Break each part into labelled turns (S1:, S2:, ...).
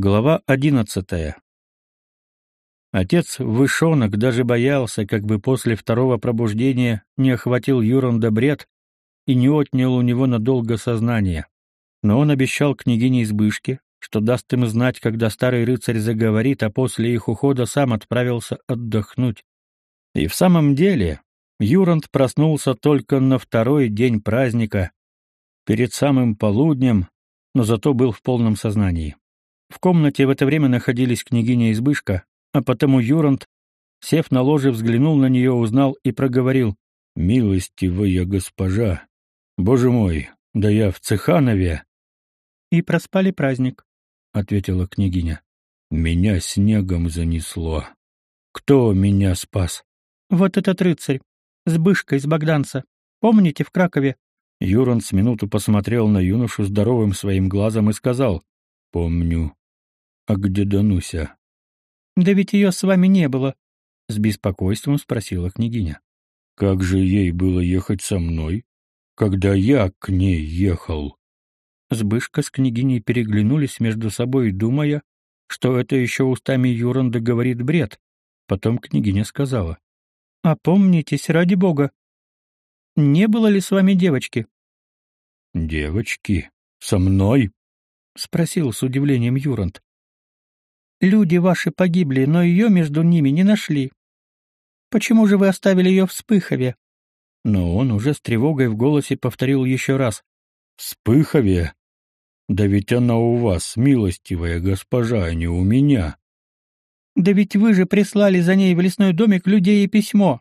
S1: Глава одиннадцатая. Отец Вышонок даже боялся, как бы после второго пробуждения не охватил Юранда бред и не отнял у него надолго сознание. Но он обещал княгине Избышке, что даст им знать, когда старый рыцарь заговорит, а после их ухода сам отправился отдохнуть. И в самом деле, Юранд проснулся только на второй день праздника, перед самым полуднем, но зато был в полном сознании. В комнате в это время находились княгиня Избышка, а потому Юрант, сев на ложе, взглянул на нее, узнал и проговорил. «Милостивая госпожа! Боже мой, да я в Цеханове!»
S2: «И проспали праздник», —
S1: ответила княгиня. «Меня снегом занесло. Кто меня спас?»
S2: «Вот этот рыцарь, Сбышка из Богданца. Помните, в Кракове?»
S1: Юран с минуту посмотрел на юношу здоровым своим глазом и сказал. «Помню. «А где Дануся?»
S2: «Да ведь ее с вами не было», — с беспокойством спросила княгиня.
S1: «Как же ей было ехать со мной, когда я к ней ехал?»
S2: Сбышка с княгиней переглянулись между собой, думая, что это еще устами Юранда говорит бред. Потом княгиня сказала. «Опомнитесь, ради бога. Не было ли с вами девочки?»
S1: «Девочки? Со мной?»
S2: — спросил с удивлением Юранд. Люди ваши погибли, но ее между ними не нашли. Почему же вы оставили ее в Спыхове?»
S1: Но он уже с тревогой в голосе повторил еще раз. «В Спыхове? Да ведь она у вас, милостивая госпожа, а не у меня».
S2: «Да ведь вы же прислали за ней в лесной домик людей и письмо».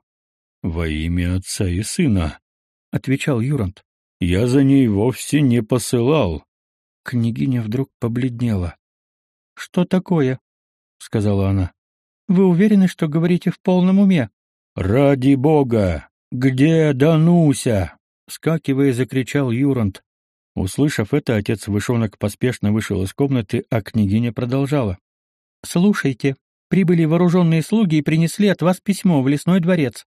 S1: «Во имя отца и сына», —
S2: отвечал Юрант.
S1: «Я за ней вовсе не посылал».
S2: Княгиня вдруг побледнела. «Что такое?» — сказала она. «Вы уверены, что говорите в полном уме?»
S1: «Ради бога! Где Дануся?» — скакивая, закричал Юрант. Услышав это, отец Вышонок поспешно вышел из комнаты, а княгиня продолжала.
S2: «Слушайте, прибыли вооруженные слуги и принесли от вас письмо в лесной дворец,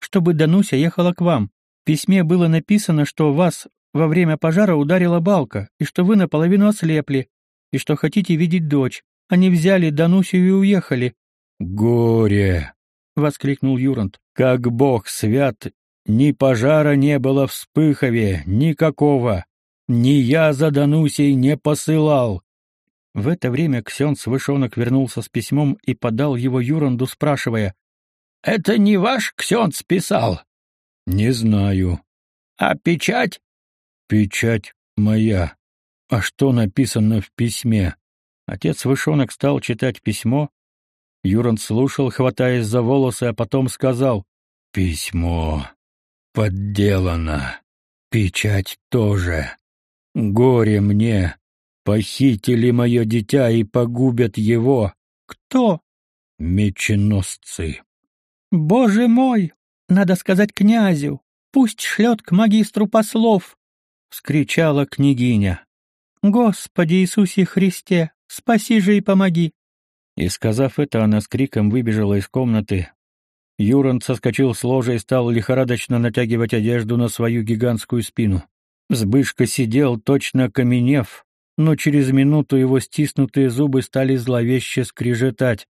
S2: чтобы Дануся ехала к вам. В письме было написано, что вас во время пожара ударила балка, и что вы наполовину ослепли, и что хотите видеть дочь. Они взяли Данусю и уехали.
S1: «Горе!» — воскликнул Юрант. «Как бог свят! Ни пожара не было в Спыхове, никакого! Ни я за Данусей не посылал!»
S2: В это время Ксенц Вышонок вернулся с письмом и подал его Юранду, спрашивая. «Это не ваш Ксенц писал?»
S1: «Не знаю».
S2: «А печать?»
S1: «Печать моя. А что написано в письме?»
S2: Отец Вышонок стал читать письмо. Юран слушал, хватаясь за волосы, а потом сказал
S1: «Письмо. Подделано. Печать тоже. Горе мне. Похитили мое дитя и погубят его.
S2: Кто?
S1: Меченосцы.
S2: Боже мой! Надо сказать князю. Пусть шлет к магистру послов!» — вскричала княгиня. «Господи Иисусе Христе, Спаси же и помоги!»
S1: И, сказав это, она с криком выбежала из комнаты. Юранд соскочил с ложа и стал лихорадочно натягивать одежду на свою гигантскую спину. Сбышка сидел, точно окаменев, но через минуту его стиснутые зубы стали зловеще скрежетать.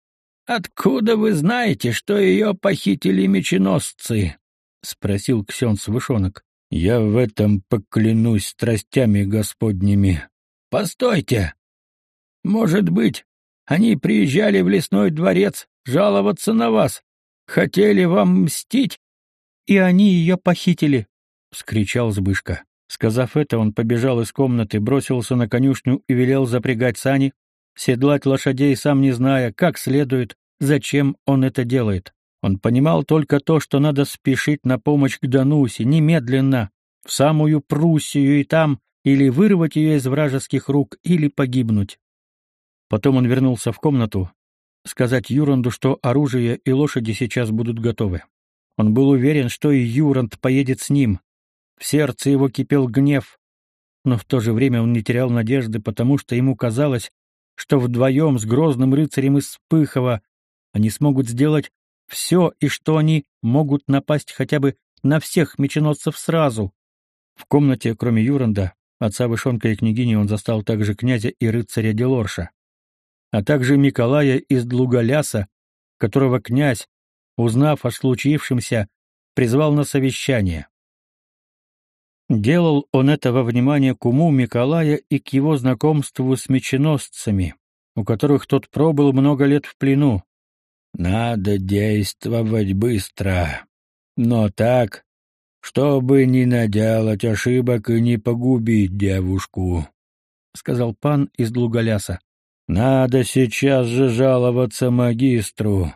S2: «Откуда вы знаете, что ее похитили меченосцы?» — спросил Ксенц Вышонок.
S1: «Я в этом поклянусь страстями господними».
S2: «Постойте! Может быть, они приезжали в лесной дворец жаловаться на вас, хотели вам мстить, и они ее похитили, — вскричал Збышка.
S1: Сказав это, он побежал из комнаты, бросился на конюшню и велел запрягать сани, седлать лошадей, сам не зная, как следует, зачем он это делает. Он понимал только то, что надо спешить на помощь к Данусе, немедленно, в самую Пруссию и там или вырвать ее из вражеских рук, или погибнуть. Потом он вернулся в комнату, сказать Юранду, что оружие и лошади сейчас будут готовы. Он был уверен, что и Юранд поедет с ним. В сердце его кипел гнев, но в то же время он не терял надежды, потому что ему казалось, что вдвоем с грозным рыцарем из Спыхова они смогут сделать все, и что они могут напасть хотя бы на всех меченосцев сразу. В комнате, кроме Юранда, отца Вышонка и княгини, он застал также князя и рыцаря Делорша. а также Николая из Длуголяса, которого князь, узнав о случившемся, призвал на совещание. Делал он это во внимание к уму Николая и к его знакомству с меченосцами, у которых тот пробыл много лет в плену. «Надо действовать быстро, но так, чтобы не наделать ошибок и не погубить девушку», — сказал пан из Луголяса. «Надо сейчас же жаловаться магистру.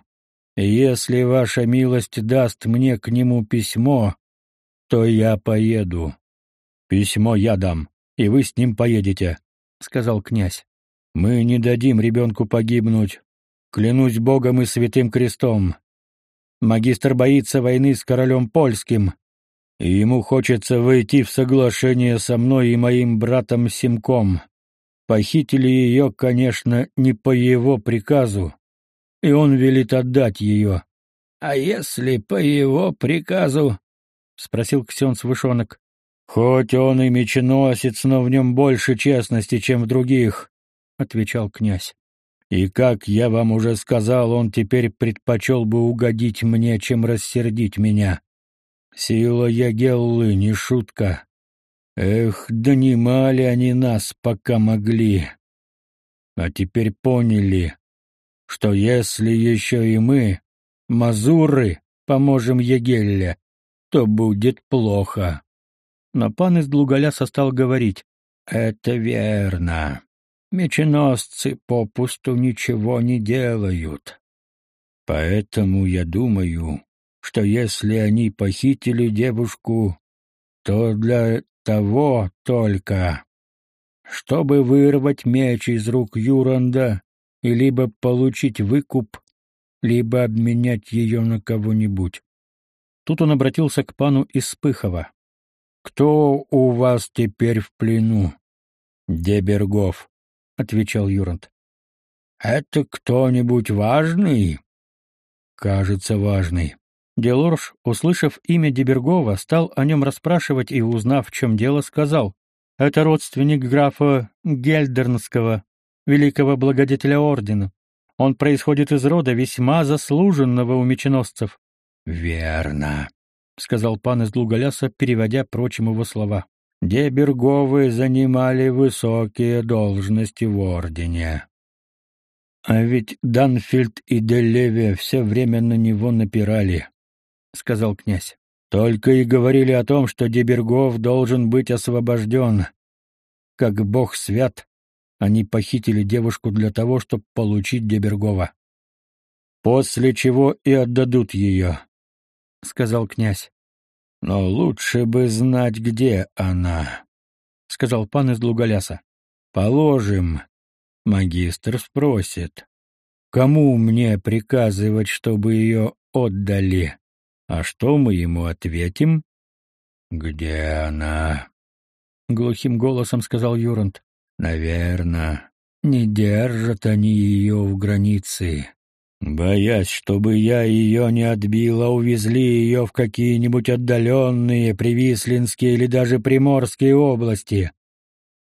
S1: Если ваша милость даст мне к нему письмо, то я поеду. Письмо я дам, и вы с ним поедете, сказал князь. Мы не дадим ребенку погибнуть. Клянусь Богом и святым крестом. Магистр боится войны с королем польским, и ему хочется войти в соглашение со мной и моим братом Симком. Похитили ее, конечно, не по его приказу, и он велит отдать ее. — А если по его приказу? — спросил Ксенц Вышонок. «Хоть он и меченосец, но в нем больше честности, чем в других», — отвечал князь. «И, как я вам уже сказал, он теперь предпочел бы угодить мне, чем рассердить меня. Сила Ягеллы не шутка. Эх, донимали они нас, пока могли. А теперь поняли, что если еще и мы, мазуры, поможем Егелле, то будет плохо. Но пан из Длуголяса стал говорить, «Это верно. Меченосцы попусту ничего не делают. Поэтому я думаю, что если они похитили девушку, то для того только, чтобы вырвать меч из рук Юранда и либо получить выкуп, либо обменять ее на кого-нибудь. Тут он обратился к пану из Пыхова. Кто у вас теперь в плену? Дебергов, отвечал Юрант. Это кто-нибудь важный? Кажется, важный. Делорж, услышав имя Дебергова, стал о нем расспрашивать и, узнав, в чем дело, сказал: "Это родственник графа Гельдернского, великого благодетеля ордена. Он происходит из рода весьма заслуженного у меченосцев". "Верно", — сказал пан из Луголяса, переводя прочим его слова. «Деберговы занимали высокие должности в ордене. А ведь Данфильд и Делеве все время на него напирали», — сказал князь. «Только и говорили о том, что Дебергов должен быть освобожден. Как бог свят, они похитили девушку для того, чтобы получить Дебергова. После чего и отдадут ее сказал князь. Но лучше бы знать, где она, сказал пан из Луголяса. Положим, магистр спросит, кому мне приказывать, чтобы ее отдали? А что мы ему ответим? Где она? глухим голосом сказал Юрант. Наверно, не держат они ее в границе. Боясь, чтобы я ее не отбила, увезли ее в какие-нибудь отдаленные Привислинские или даже Приморские области.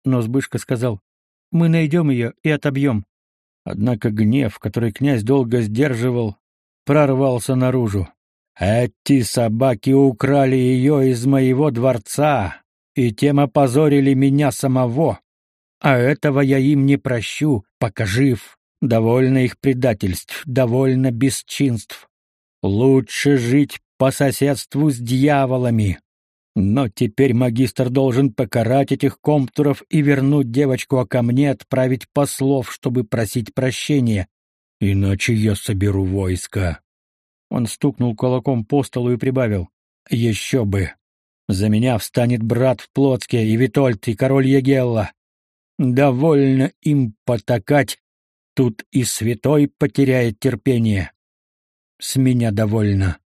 S1: Но Збышка сказал, мы найдем ее и отобьем. Однако гнев, который князь долго сдерживал, прорвался наружу. Эти собаки украли ее из моего дворца и тем опозорили меня самого. А этого я им не прощу, пока жив. Довольно их предательств, довольно бесчинств. Лучше жить по соседству с дьяволами. Но теперь магистр должен покарать этих комптуров и вернуть девочку, а ко мне отправить послов, чтобы просить прощения. Иначе я соберу войско. Он стукнул кулаком по столу и прибавил. Еще бы. За меня встанет брат в Плотске и Витольд, и король Егелла. Довольно им потакать, Тут и святой потеряет терпение. С меня довольно.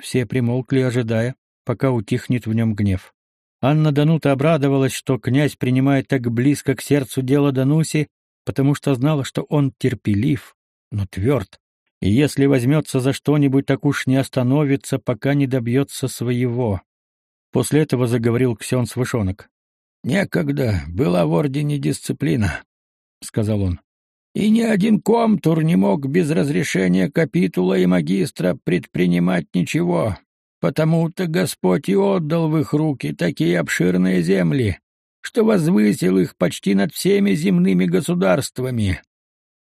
S1: Все примолкли, ожидая, пока утихнет в нем гнев. Анна Данута обрадовалась, что князь принимает так близко к сердцу дело Дануси, потому что знала, что он терпелив, но тверд, и если возьмется за что-нибудь, так уж не остановится, пока не добьется своего. После этого заговорил Ксен Свышонок. «Некогда была в ордене дисциплина», — сказал он. И ни один комтур не мог без разрешения капитула и магистра предпринимать ничего, потому-то Господь и отдал в их руки такие обширные земли, что возвысил их почти над всеми земными государствами.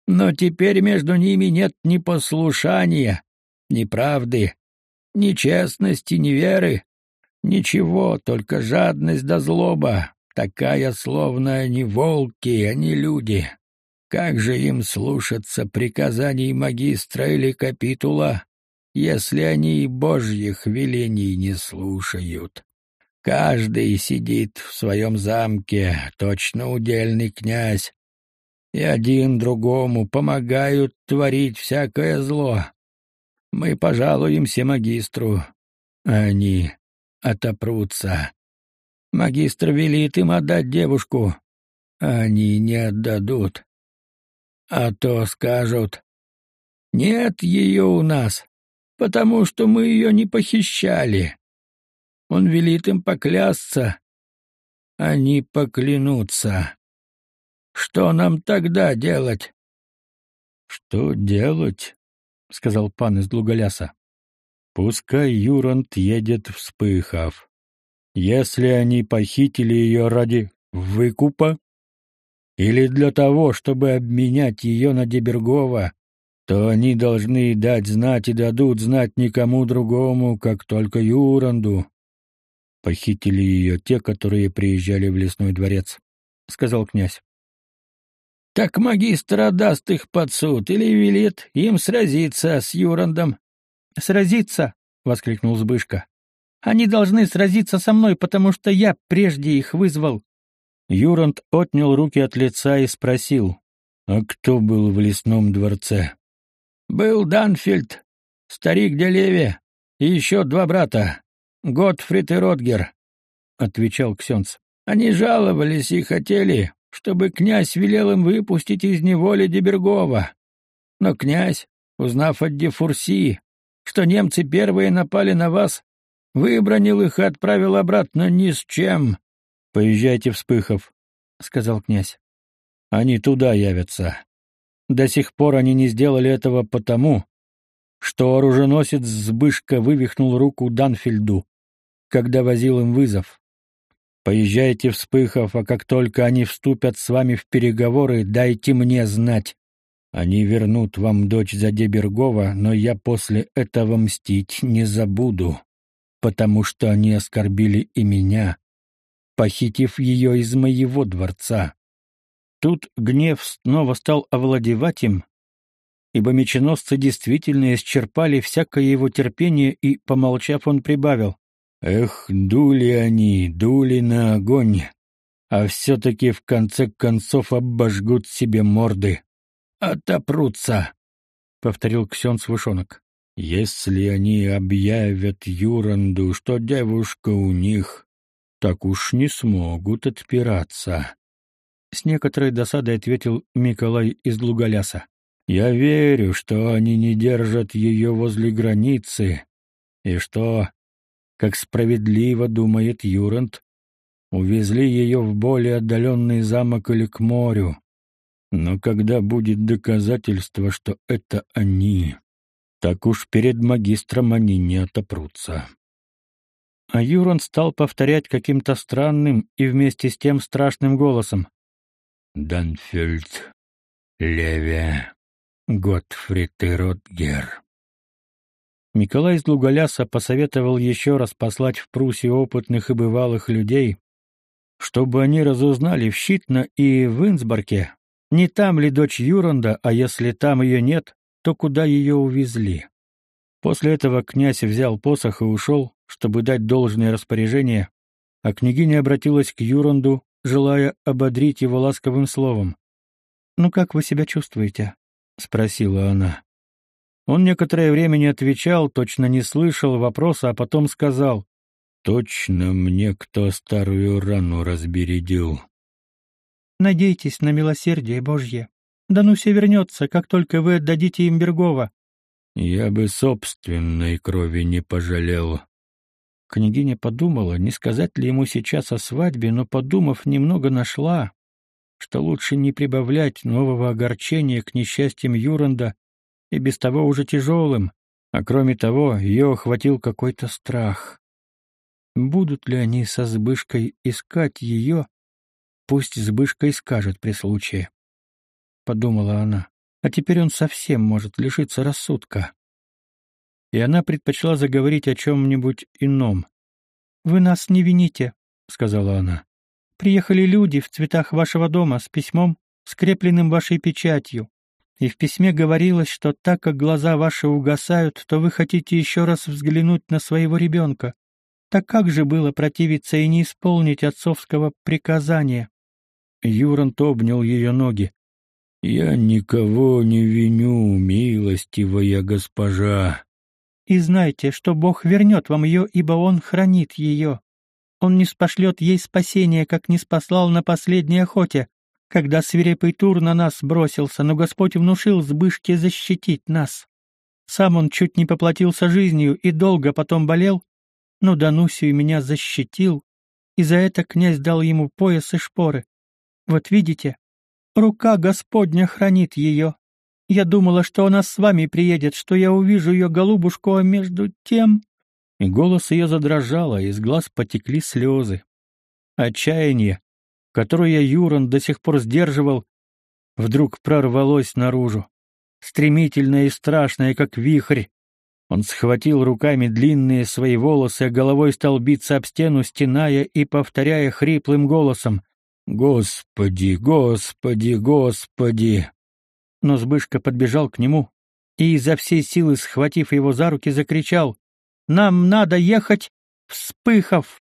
S1: Но теперь между ними нет ни послушания, ни правды, ни честности, ни веры, ничего, только жадность да злоба, такая, словно они волки, а не люди. Как же им слушаться приказаний магистра или капитула, если они и божьих велений не слушают? Каждый сидит в своем замке, точно удельный князь, и один другому помогают творить всякое зло. Мы пожалуемся магистру, а они отопрутся. Магистр велит им отдать девушку, а они не отдадут. А то скажут, нет ее у нас, потому что мы ее не похищали. Он велит им поклясться, они поклянутся. Что нам тогда делать? — Что делать? — сказал пан из Луголяса. — Пускай Юрант едет вспыхав. Если они похитили ее ради выкупа, или для того, чтобы обменять ее на Дебергова, то они должны дать знать и дадут знать никому другому, как только Юранду. Похитили ее те, которые приезжали в лесной дворец, — сказал князь. — Так магистр отдаст их под суд или велит им сразиться с Юрандом.
S2: — Сразиться! — воскликнул Збышка. — Они должны сразиться со мной, потому что я прежде их вызвал.
S1: Юранд отнял руки от лица и спросил, «А кто был в лесном дворце?» «Был Данфильд, старик Делеве и еще два брата, Готфрид и Ротгер», — отвечал Ксенц. «Они жаловались и хотели, чтобы князь велел им выпустить из неволи Дебергова. Но князь, узнав от Дефурсии, что немцы первые напали на вас, выбронил их и отправил обратно ни с чем, Поезжайте в Спыхов, сказал князь. Они туда явятся. До сих пор они не сделали этого потому, что оруженосец Збышка вывихнул руку Данфильду, когда возил им вызов. Поезжайте в Спыхов, а как только они вступят с вами в переговоры, дайте мне знать. Они вернут вам дочь за Дебергова, но я после этого мстить не забуду, потому что они оскорбили и меня, похитив ее из моего дворца. Тут гнев снова стал овладевать им, ибо меченосцы действительно исчерпали всякое его терпение, и, помолчав, он прибавил, «Эх, дули они, дули на огонь, а все-таки в конце концов обожгут себе морды. Отопрутся!» — повторил Ксен Свышонок. «Если они объявят Юранду, что девушка у них, так уж не смогут отпираться. С некоторой досадой ответил Николай из Лугаляса. Я верю, что они не держат ее возле границы, и что, как справедливо думает Юрант, увезли ее в более отдаленный замок или к морю. Но когда будет доказательство, что это они, так уж перед магистром они не отопрутся. А Юрон стал повторять каким-то странным и вместе с тем страшным голосом. «Данфельд, Леве, Готфрид и Ротгер». Николай из Лугаляса посоветовал еще раз послать в Пруссию опытных и бывалых людей, чтобы они разузнали в Щитно и в Инсборке, не там ли дочь Юронда, а если там ее нет, то куда ее увезли. После этого князь взял посох и ушел, чтобы дать должное распоряжение, а княгиня обратилась к Юранду, желая ободрить его ласковым словом. «Ну как вы себя чувствуете?» — спросила она. Он некоторое время не отвечал, точно не слышал вопроса, а потом сказал, «Точно мне кто старую рану разбередил». «Надейтесь на милосердие Божье. Да ну все вернется, как только вы отдадите им Бергова». «Я бы собственной крови не пожалел», Княгиня подумала, не сказать ли ему сейчас о свадьбе, но, подумав, немного нашла, что лучше не прибавлять нового огорчения к несчастьям Юранда и без того уже тяжелым, а кроме того ее охватил какой-то страх. Будут ли они со Збышкой искать ее? Пусть Збышка и скажет при случае. Подумала она. А теперь он совсем может лишиться рассудка. И она предпочла заговорить о чем-нибудь ином. «Вы нас не вините», — сказала она. «Приехали люди в цветах вашего дома с письмом, скрепленным вашей печатью. И в письме говорилось, что так как глаза ваши угасают, то вы хотите еще раз взглянуть на своего ребенка. Так как же было противиться и не исполнить отцовского приказания? Юрант обнял ее ноги. «Я никого не виню, милостивая госпожа». «И знайте, что Бог вернет вам ее, ибо Он хранит ее. Он не спошлет ей спасения, как не спаслал на последней охоте, когда свирепый тур на нас бросился, но Господь внушил Збышке защитить нас. Сам он чуть не поплатился жизнью и долго потом болел, но Данусию меня защитил, и за это князь дал ему пояс и шпоры. Вот видите, рука Господня хранит ее. Я думала, что она с вами приедет, что я увижу ее голубушку, а между тем...» И голос ее задрожал, а из глаз потекли слезы. Отчаяние, которое Юран до сих пор сдерживал, вдруг прорвалось наружу. Стремительное и страшное, как вихрь, он схватил руками длинные свои волосы, а головой стал биться об стену, стеная и повторяя хриплым голосом «Господи, Господи, Господи!» Но Збышка подбежал к нему и, изо всей силы схватив его за руки, закричал «Нам надо ехать в Спыхов!»